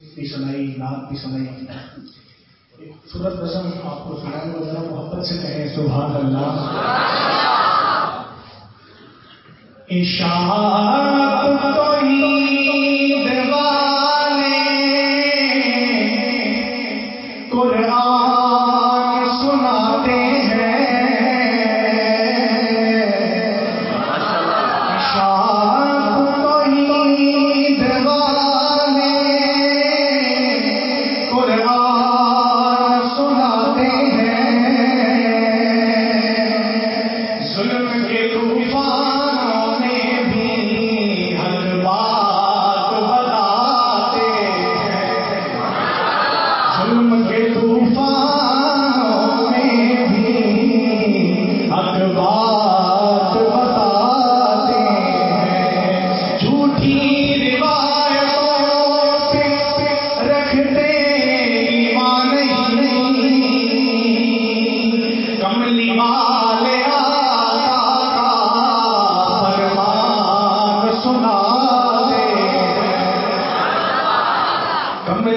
بھی سنائی نعت بھی سنائی۔ صورت رسم آپ کو سناؤں گا ذرا محبت سے کہیں، سبحان اللہ۔ اشاعت کوئی قرآن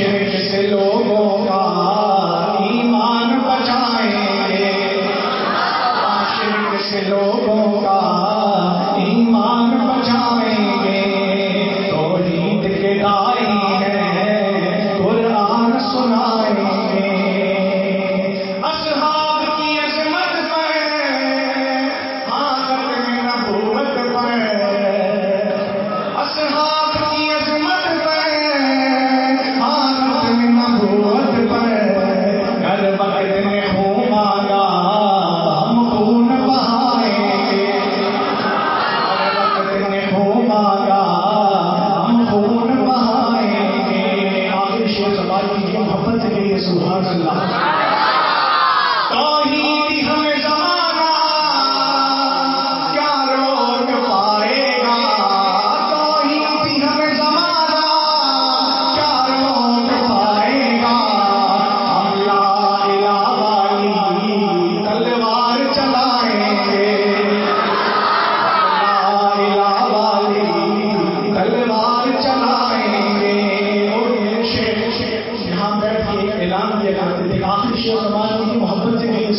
شریف